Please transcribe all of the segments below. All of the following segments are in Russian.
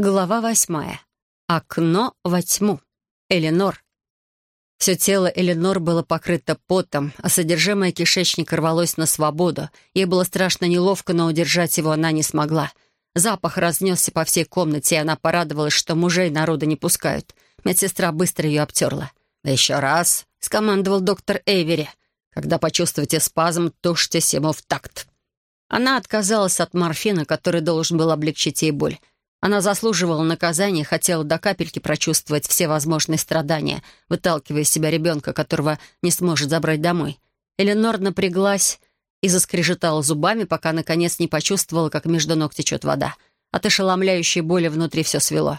Глава восьмая. Окно во тьму. Эленор. Все тело Эленор было покрыто потом, а содержимое кишечника рвалось на свободу. Ей было страшно неловко, но удержать его она не смогла. Запах разнесся по всей комнате, и она порадовалась, что мужей народа не пускают. Медсестра быстро ее обтерла. «Да еще раз!» — скомандовал доктор Эйвери. «Когда почувствуете спазм, тушьтесь ему в такт». Она отказалась от морфина, который должен был облегчить ей боль. Она заслуживала наказания, хотела до капельки прочувствовать все возможные страдания, выталкивая из себя ребенка, которого не сможет забрать домой. Эленор напряглась и заскрежетала зубами, пока, наконец, не почувствовала, как между ног течет вода. От ошеломляющей боли внутри все свело.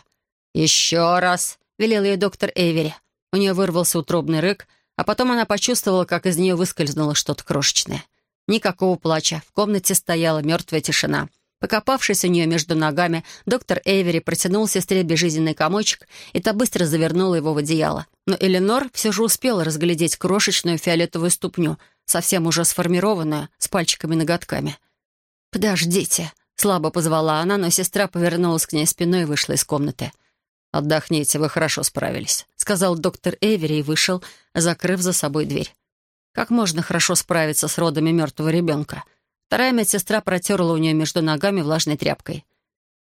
«Еще раз!» — велел ей доктор Эйвери. У нее вырвался утробный рык, а потом она почувствовала, как из нее выскользнуло что-то крошечное. Никакого плача. В комнате стояла мертвая тишина — Покопавшись у нее между ногами, доктор Эйвери протянул сестре безжизненный комочек, и та быстро завернула его в одеяло. Но Эленор все же успела разглядеть крошечную фиолетовую ступню, совсем уже сформированную, с пальчиками-ноготками. «Подождите», — слабо позвала она, но сестра повернулась к ней спиной и вышла из комнаты. «Отдохните, вы хорошо справились», — сказал доктор Эйвери и вышел, закрыв за собой дверь. «Как можно хорошо справиться с родами мертвого ребенка?» Вторая медсестра протерла у нее между ногами влажной тряпкой.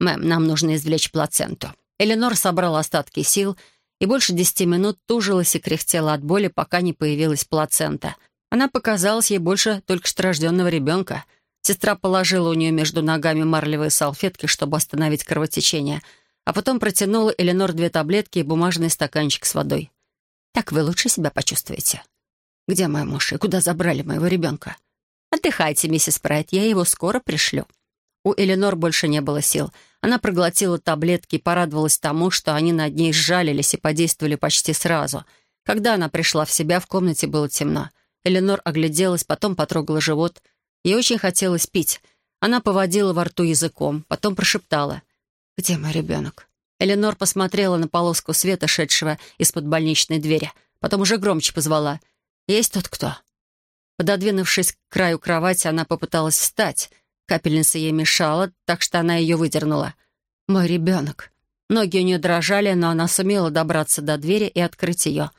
«Мэм, нам нужно извлечь плаценту». Эленор собрала остатки сил и больше десяти минут тужилась и кряхтела от боли, пока не появилась плацента. Она показалась ей больше только что рожденного ребенка. Сестра положила у нее между ногами марлевые салфетки, чтобы остановить кровотечение, а потом протянула Эленор две таблетки и бумажный стаканчик с водой. «Так вы лучше себя почувствуете?» «Где мой муж и куда забрали моего ребенка?» «Отдыхайте, миссис Прайт, я его скоро пришлю». У Эленор больше не было сил. Она проглотила таблетки и порадовалась тому, что они над ней сжалились и подействовали почти сразу. Когда она пришла в себя, в комнате было темно. Эленор огляделась, потом потрогала живот. Ей очень хотелось пить. Она поводила во рту языком, потом прошептала. «Где мой ребенок?» Эленор посмотрела на полоску света, шедшего из-под больничной двери. Потом уже громче позвала. «Есть тут кто?» Пододвинувшись к краю кровати, она попыталась встать. Капельница ей мешала, так что она ее выдернула. «Мой ребенок». Ноги у нее дрожали, но она сумела добраться до двери и открыть ее.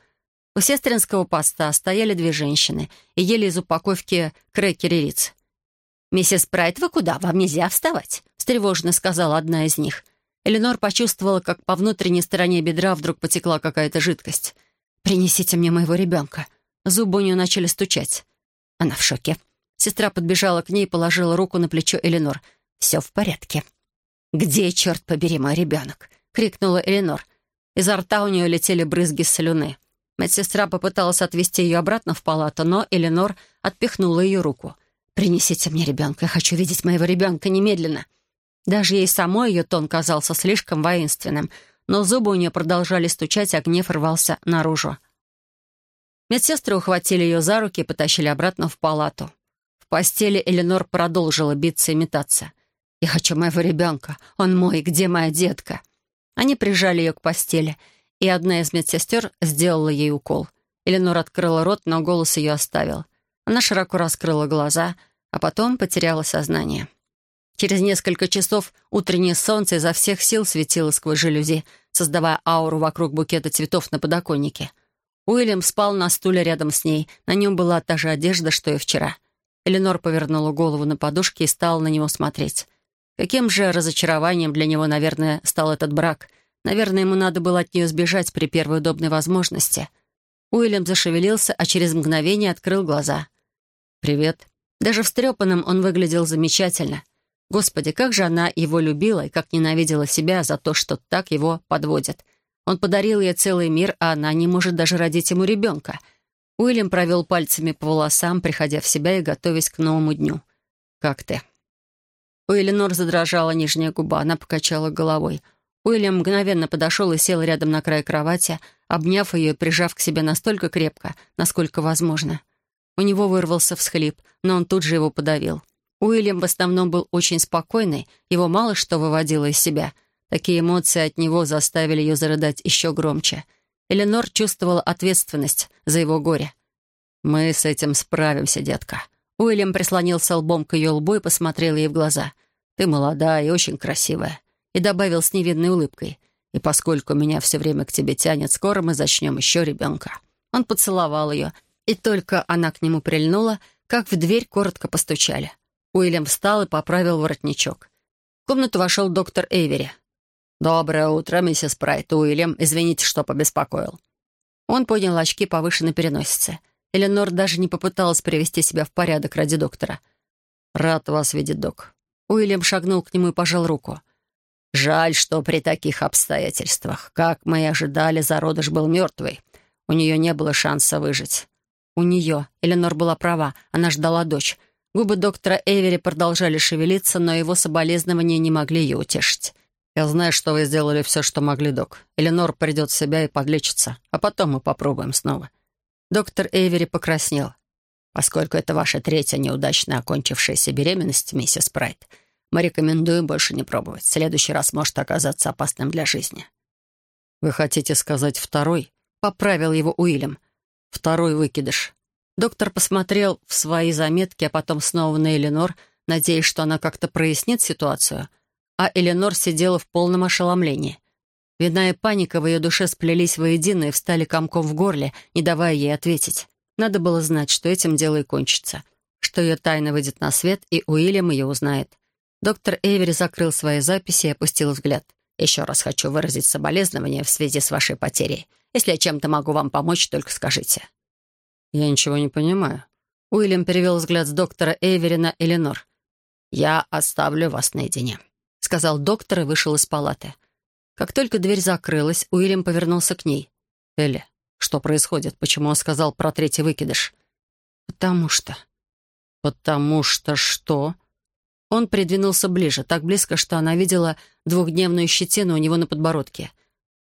У сестринского поста стояли две женщины и ели из упаковки крекеры риц. «Миссис Прайт, вы куда? Вам нельзя вставать», — встревоженно сказала одна из них. Эленор почувствовала, как по внутренней стороне бедра вдруг потекла какая-то жидкость. «Принесите мне моего ребенка». Зубы у нее начали стучать. Она в шоке. Сестра подбежала к ней и положила руку на плечо Эленор. «Все в порядке». «Где, черт побери, мой ребенок?» — крикнула Эленор. Изо рта у нее летели брызги слюны. Медсестра попыталась отвезти ее обратно в палату, но Эленор отпихнула ее руку. «Принесите мне ребенка, я хочу видеть моего ребенка немедленно». Даже ей самой ее тон казался слишком воинственным, но зубы у нее продолжали стучать, а гнев рвался наружу. Медсестры ухватили ее за руки и потащили обратно в палату. В постели Эленор продолжила биться и метаться. «Я хочу моего ребенка. Он мой. Где моя детка?» Они прижали ее к постели, и одна из медсестер сделала ей укол. Эленор открыла рот, но голос ее оставил. Она широко раскрыла глаза, а потом потеряла сознание. Через несколько часов утреннее солнце изо всех сил светило сквозь жалюзи, создавая ауру вокруг букета цветов на подоконнике — Уильям спал на стуле рядом с ней. На нем была та же одежда, что и вчера. Эленор повернула голову на подушке и стала на него смотреть. Каким же разочарованием для него, наверное, стал этот брак. Наверное, ему надо было от нее сбежать при первой удобной возможности. Уильям зашевелился, а через мгновение открыл глаза. «Привет». Даже встрепанным он выглядел замечательно. Господи, как же она его любила и как ненавидела себя за то, что так его подводят. Он подарил ей целый мир, а она не может даже родить ему ребенка. Уильям провел пальцами по волосам, приходя в себя и готовясь к новому дню. «Как ты?» У Эленор задрожала нижняя губа, она покачала головой. Уильям мгновенно подошел и сел рядом на край кровати, обняв ее и прижав к себе настолько крепко, насколько возможно. У него вырвался всхлип, но он тут же его подавил. Уильям в основном был очень спокойный, его мало что выводило из себя — Такие эмоции от него заставили ее зарыдать еще громче. Эленор чувствовала ответственность за его горе. «Мы с этим справимся, детка». Уильям прислонился лбом к ее лбу и посмотрел ей в глаза. «Ты молодая и очень красивая. и добавил с невинной улыбкой. «И поскольку меня все время к тебе тянет, скоро мы зачнем еще ребенка». Он поцеловал ее, и только она к нему прильнула, как в дверь коротко постучали. Уильям встал и поправил воротничок. В комнату вошел доктор Эйвери. «Доброе утро, миссис Прайт. Уильям, извините, что побеспокоил». Он поднял очки повыше на переносице. Эленор даже не попыталась привести себя в порядок ради доктора. «Рад вас видеть, док». Уильям шагнул к нему и пожал руку. «Жаль, что при таких обстоятельствах. Как мы и ожидали, зародыш был мертвый. У нее не было шанса выжить». У нее. Эленор была права. Она ждала дочь. Губы доктора Эвери продолжали шевелиться, но его соболезнования не могли ее утешить. «Я знаю, что вы сделали все, что могли, док. Эленор придет в себя и подлечится, а потом мы попробуем снова». Доктор Эйвери покраснел. «Поскольку это ваша третья неудачно окончившаяся беременность, миссис Прайт, мы рекомендуем больше не пробовать. Следующий раз может оказаться опасным для жизни». «Вы хотите сказать второй?» — поправил его Уильям. «Второй выкидыш». Доктор посмотрел в свои заметки, а потом снова на Эленор, надеясь, что она как-то прояснит ситуацию — а Эленор сидела в полном ошеломлении. Вина и паника в ее душе сплелись воедино и встали комком в горле, не давая ей ответить. Надо было знать, что этим дело и кончится, что ее тайна выйдет на свет, и Уильям ее узнает. Доктор Эйвери закрыл свои записи и опустил взгляд. «Еще раз хочу выразить соболезнования в связи с вашей потерей. Если я чем-то могу вам помочь, только скажите». «Я ничего не понимаю». Уильям перевел взгляд с доктора Эйвери на Эленор. «Я оставлю вас наедине», сказал доктор и вышел из палаты. Как только дверь закрылась, Уильям повернулся к ней. «Элли, что происходит? Почему он сказал про третий выкидыш?» «Потому что...» «Потому что что?» Он придвинулся ближе, так близко, что она видела двухдневную щетину у него на подбородке.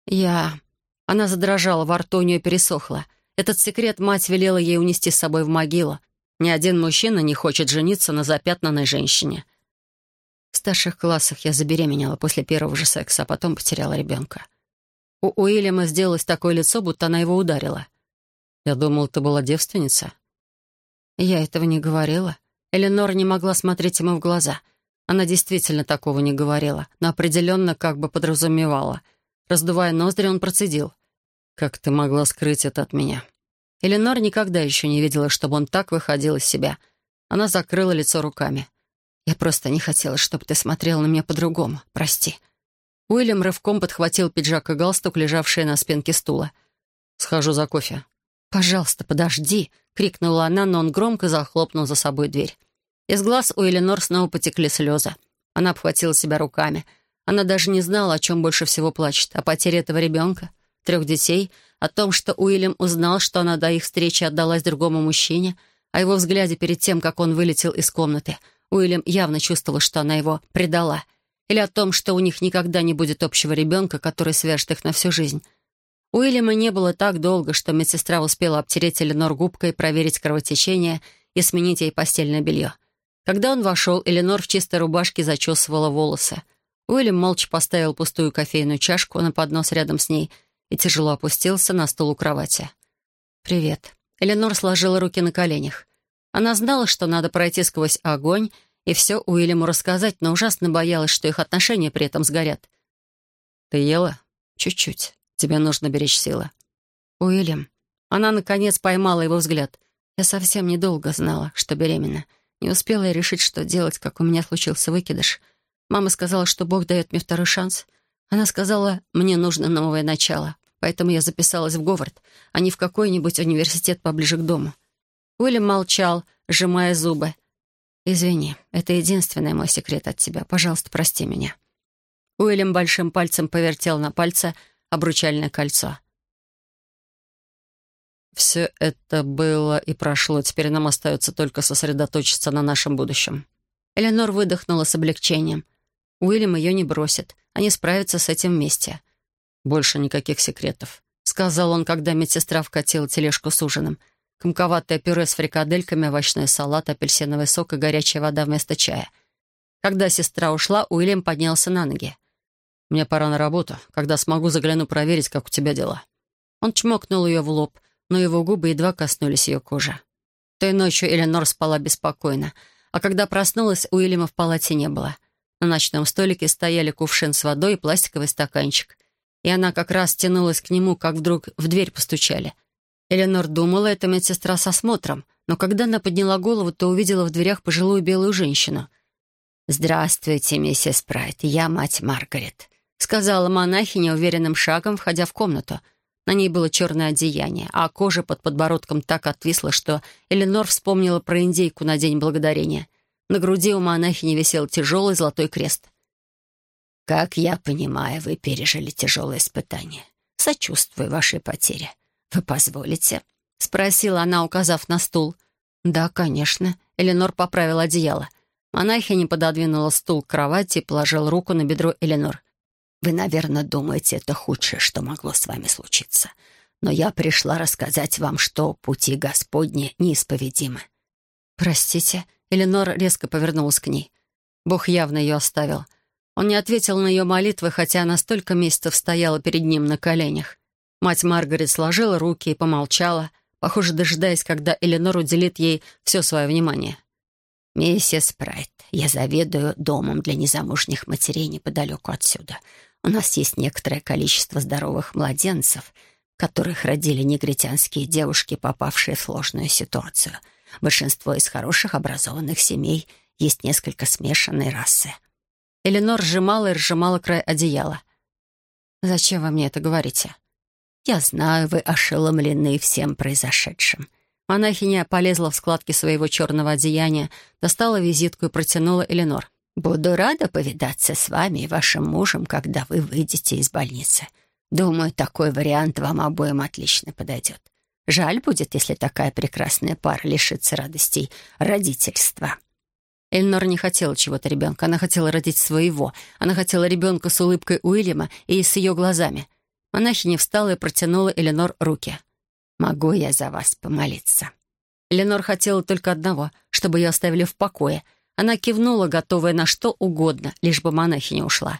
«Я...» Она задрожала, во рту у нее пересохла. Этот секрет мать велела ей унести с собой в могилу. Ни один мужчина не хочет жениться на запятнанной женщине. Старших классах я забеременела после первого же секса, а потом потеряла ребенка. У Уильяма сделалось такое лицо, будто она его ударила. «Я думал, ты была девственница». Я этого не говорила. Эленор не могла смотреть ему в глаза. Она действительно такого не говорила, но определенно как бы подразумевала. Раздувая ноздри, он процедил. «Как ты могла скрыть это от меня?» Эленор никогда еще не видела, чтобы он так выходил из себя. Она закрыла лицо руками. Я просто не хотела, чтобы ты смотрел на меня по-другому. Прости». Уильям рывком подхватил пиджак и галстук, лежавшие на спинке стула. «Схожу за кофе». «Пожалуйста, подожди!» — крикнула она, но он громко захлопнул за собой дверь. Из глаз у Эленор снова потекли слезы. Она обхватила себя руками. Она даже не знала, о чем больше всего плачет. О потере этого ребенка, трех детей, о том, что Уильям узнал, что она до их встречи отдалась другому мужчине, о его взгляде перед тем, как он вылетел из комнаты — Уильям явно чувствовал, что она его предала. Или о том, что у них никогда не будет общего ребенка, который свяжет их на всю жизнь. Уильяма не было так долго, что медсестра успела обтереть Эленор губкой, проверить кровотечение и сменить ей постельное белье. Когда он вошел, Эленор в чистой рубашке зачесывала волосы. Уильям молча поставил пустую кофейную чашку на поднос рядом с ней и тяжело опустился на стул у кровати. «Привет». Эленор сложила руки на коленях. Она знала, что надо пройти сквозь огонь и все Уильяму рассказать, но ужасно боялась, что их отношения при этом сгорят. «Ты ела?» «Чуть-чуть. Тебе нужно беречь силы». «Уильям». Она, наконец, поймала его взгляд. Я совсем недолго знала, что беременна. Не успела я решить, что делать, как у меня случился выкидыш. Мама сказала, что Бог дает мне второй шанс. Она сказала, мне нужно новое начало. Поэтому я записалась в Говард, а не в какой-нибудь университет поближе к дому. Уильям молчал, сжимая зубы. «Извини, это единственный мой секрет от тебя. Пожалуйста, прости меня». Уильям большим пальцем повертел на пальце обручальное кольцо. «Все это было и прошло. Теперь нам остается только сосредоточиться на нашем будущем». Эленор выдохнула с облегчением. Уильям ее не бросит. Они справятся с этим вместе. «Больше никаких секретов», — сказал он, когда медсестра вкатила тележку с ужином — комковатое пюре с фрикадельками, овощной салат, апельсиновый сок и горячая вода вместо чая. Когда сестра ушла, Уильям поднялся на ноги. «Мне пора на работу. Когда смогу, загляну проверить, как у тебя дела». Он чмокнул ее в лоб, но его губы едва коснулись ее кожи. Той ночью Эленор спала беспокойно, а когда проснулась, Уильяма в палате не было. На ночном столике стояли кувшин с водой и пластиковый стаканчик. И она как раз тянулась к нему, как вдруг в дверь постучали. Эленор думала, это медсестра с осмотром, но когда она подняла голову, то увидела в дверях пожилую белую женщину. «Здравствуйте, миссис Прайт, я мать Маргарет», — сказала монахиня уверенным шагом, входя в комнату. На ней было черное одеяние, а кожа под подбородком так отвисла, что Эленор вспомнила про индейку на День Благодарения. На груди у монахини висел тяжелый золотой крест. «Как я понимаю, вы пережили тяжелое испытание. Сочувствую вашей потере. Вы позволите?» — спросила она, указав на стул. «Да, конечно». Эленор поправила одеяло. Монахиня пододвинула стул к кровати и положила руку на бедро Эленор. «Вы, наверное, думаете, это худшее, что могло с вами случиться. Но я пришла рассказать вам, что пути Господни неисповедимы». «Простите», — Эленор резко повернулась к ней. Бог явно ее оставил — он не ответил на ее молитвы, хотя она столько месяцев стояла перед ним на коленях. Мать Маргарет сложила руки и помолчала, похоже, дожидаясь, когда Эленор уделит ей все свое внимание. «Миссис Прайт, я заведую домом для незамужних матерей неподалеку отсюда. У нас есть некоторое количество здоровых младенцев, которых родили негритянские девушки, попавшие в сложную ситуацию. Большинство из хороших образованных семей есть несколько смешанной расы». Эленор сжимала и разжимала край одеяла. «Зачем вы мне это говорите?» «Я знаю, вы ошеломлены всем произошедшим». Монахиня полезла в складки своего черного одеяния, достала визитку и протянула Эленор. «Буду рада повидаться с вами и вашим мужем, когда вы выйдете из больницы. Думаю, такой вариант вам обоим отлично подойдет. Жаль будет, если такая прекрасная пара лишится радостей родительства». Эльнор не хотела чего-то ребенка. Она хотела родить своего. Она хотела ребенка с улыбкой Уильяма и с ее глазами. Монахиня встала и протянула Эленор руки. «Могу я за вас помолиться?» Эленор хотела только одного, чтобы ее оставили в покое. Она кивнула, готовая на что угодно, лишь бы монахиня ушла.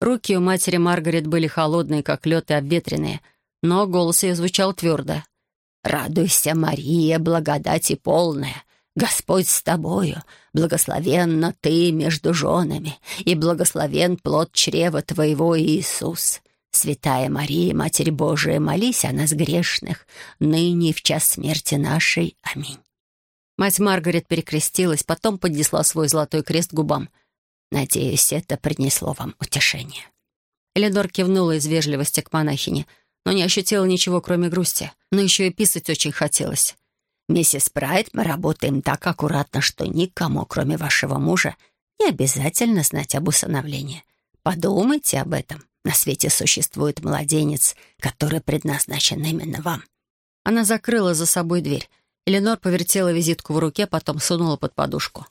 Руки у матери Маргарет были холодные, как лед, и обветренные, но голос ее звучал твердо. «Радуйся, Мария, благодати полная!» Господь с тобою, благословенна ты между женами, и благословен плод чрева твоего, Иисус. Святая Мария, Матерь Божия, молись о нас грешных, ныне и в час смерти нашей. Аминь». Мать Маргарет перекрестилась, потом поднесла свой золотой крест к губам. «Надеюсь, это принесло вам утешение». Элидор кивнула из вежливости к монахине, но не ощутила ничего, кроме грусти. Но еще и писать очень хотелось. Миссис Прайд, мы работаем так аккуратно, что никому, кроме вашего мужа, не обязательно знать об усыновлении. Подумайте об этом. На свете существует младенец, который предназначен именно вам». Она закрыла за собой дверь. Эленор повертела визитку в руке, потом сунула под подушку.